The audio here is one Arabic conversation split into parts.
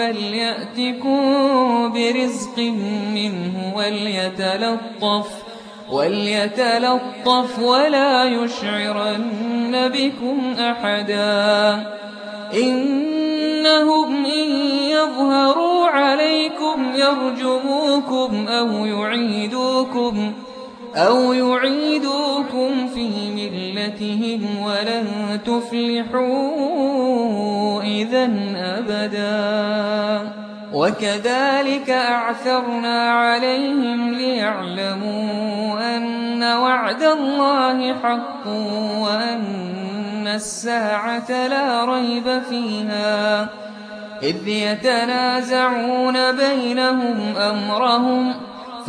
فليأتكم برزق منه وليتلطف وليتلطف ولا يشعرن بكم أحدا. إنهم إن يظهروا عليكم يرجموكم أو يعيدوكم أو يعيدوكم في ملتهم ولن تفلحوا إذا أبدا. وكذلك أعثرنا عليهم ليعلموا أن وعد الله حق وأن الساعة لا ريب فيها. إذ يتنازعون بينهم أمرهم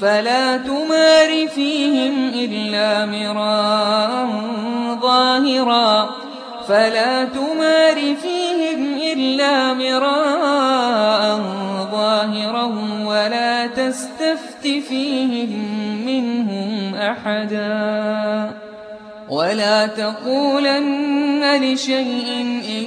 فلا تمار فيهم إلا مراء ظاهرا. فلا تمار فيهم إلا مراء ظاهرا ولا تستفت فيهم منهم أحدا. ولا تقولن لشيء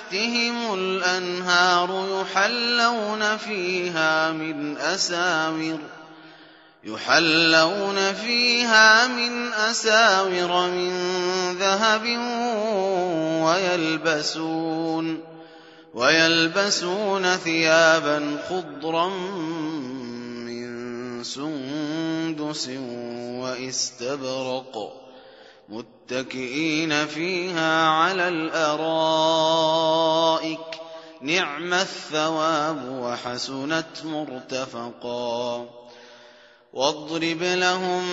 الأنهار يحلون فيها من أساور يحلون فيها من أساور من ذهب ويلبسون ويلبسون ثيابا خضرا من سندس واستبرق متكئين فيها على الأرائك نعم الثواب وحسنت مرتفقا. واضرب لهم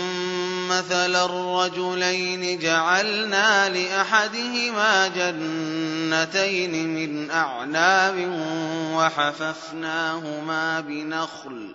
مثل الرجلين جعلنا لأحدهما جنتين من أعناب وحففناهما بنخل.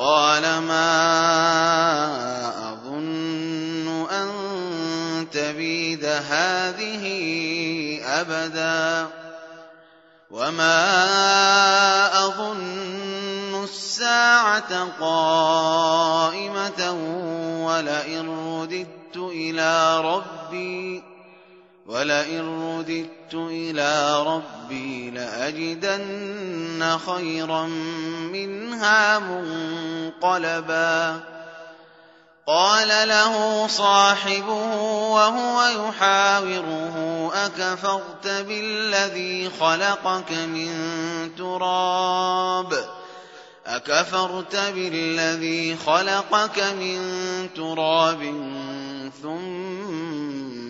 قال ما أظن أن تبيد هذه أبدا وما أظن الساعة قائمة ولئن رددت إلى ربي ولئن رددت إلى ربي لأجدن خيرا منها منقلبا قال له صاحبه وهو يحاوره أكفرت بالذي خلقك من تراب أكفرت بالذي خلقك من تراب ثم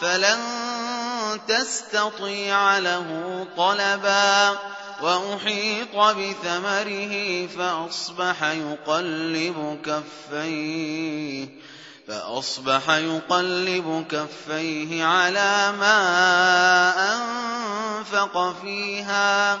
فلن تستطيع له طلبا وأحيط بثمره فأصبح يقلب كفيه فأصبح يقلب كفيه على ما أنفق فيها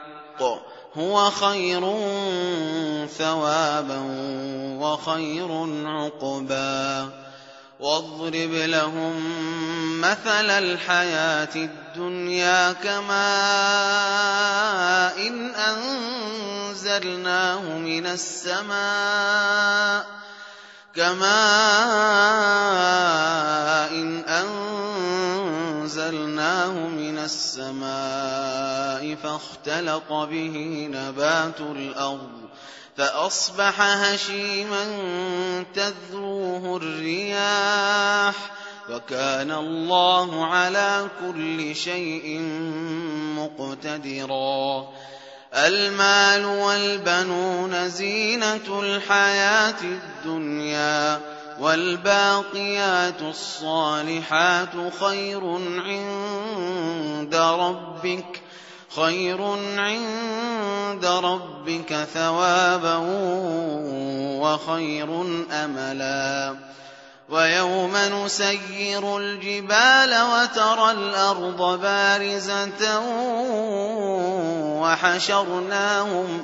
هو خير ثوابا وخير عقبا. واضرب لهم مثل الحياة الدنيا كماء إن أنزلناه من السماء كماء إن أنزلناه من السماء فاختلط به نبات الأرض فأصبح هشيما تذروه الرياح وكان الله على كل شيء مقتدرا. المال والبنون زينة الحياة الدنيا والباقيات الصالحات خير عند ربك خير عند ربك ثوابا وخير املا. ويوم نسير الجبال وترى الأرض بارزة وحشرناهم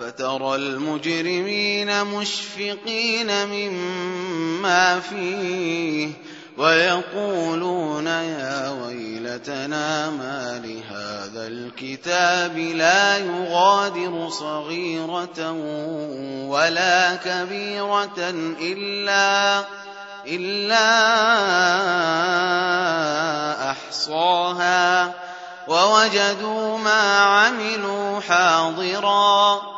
فترى المجرمين مشفقين مما فيه ويقولون يا ويلتنا ما لهذا الكتاب لا يغادر صغيرة ولا كبيرة إلا إلا أحصاها ووجدوا ما عملوا حاضرا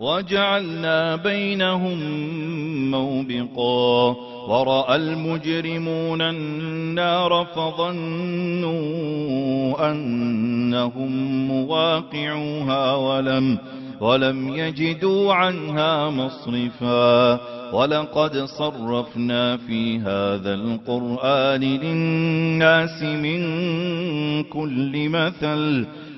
وجعلنا بينهم موبقا. ورأى المجرمون النار فظنوا أنهم مواقعوها ولم ولم يجدوا عنها مصرفا. ولقد صرفنا في هذا القرآن للناس من كل مثل.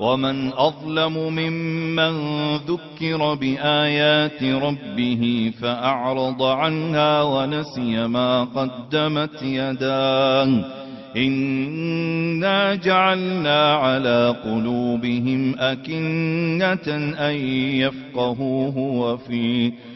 ومن أظلم ممن ذكر بآيات ربه فأعرض عنها ونسي ما قدمت يداه. إنا جعلنا على قلوبهم أكنة أن يفقهوه وفي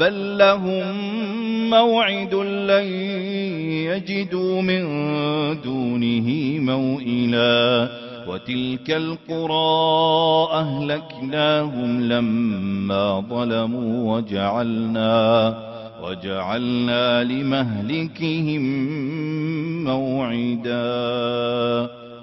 بل لهم موعد لن يجدوا من دونه موئلا وتلك القرى أهلكناهم لما ظلموا وجعلنا وجعلنا لمهلكهم موعدا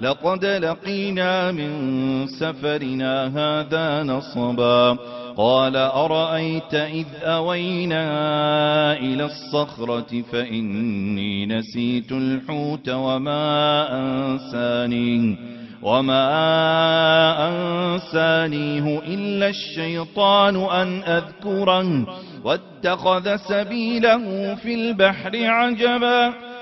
لقد لقينا من سفرنا هذا نصبا. قال أرأيت إذ أوينا إلى الصخرة فإني نسيت الحوت وما أنسانيه وما أنسانيه إلا الشيطان أن أذكره. واتخذ سبيله في البحر عجبا.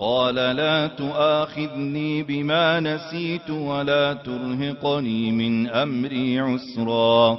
قال لا تؤاخذني بما نسيت ولا ترهقني من أمري عسرا.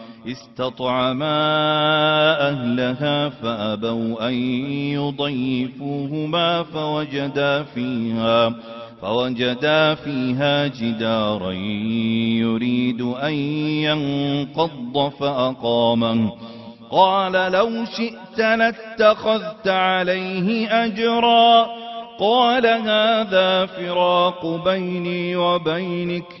استطعما أهلها فأبوا أن يضيفوهما فوجدا فيها فوجدا فيها جدارا يريد أن ينقض فأقامه. قال لو شئت لاتخذت عليه أجرا. قال هذا فراق بيني وبينك.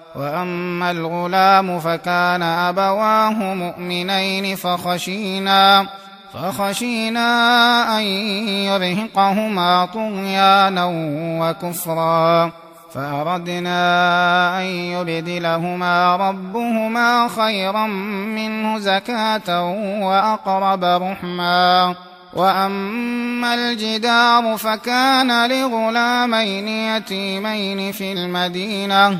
وأما الغلام فكان أبواه مؤمنين فخشينا فخشينا أن يرهقهما طغيانا وكفرا. فأردنا أن يبدلهما ربهما خيرا منه زكاة وأقرب رحما. وأما الجدار فكان لغلامين يتيمين في المدينة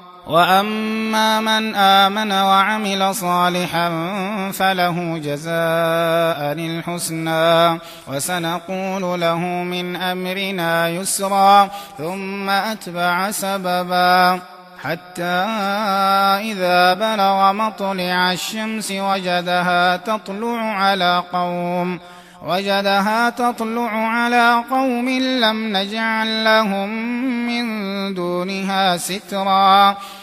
وأما من آمن وعمل صالحا فله جزاء الحسنى وسنقول له من أمرنا يسرا ثم أتبع سببا حتى إذا بلغ مطلع الشمس وجدها تطلع على قوم وجدها تطلع على قوم لم نجعل لهم من دونها سترا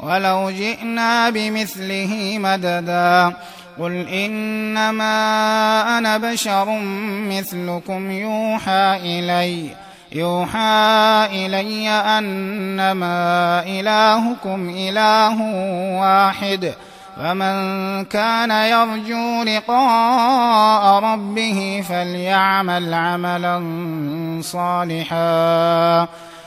ولو جئنا بمثله مددا. قل إنما أنا بشر مثلكم يوحى إلي. يوحى إلي أنما إلهكم إله واحد. فمن كان يرجو لقاء ربه فليعمل عملا صالحا.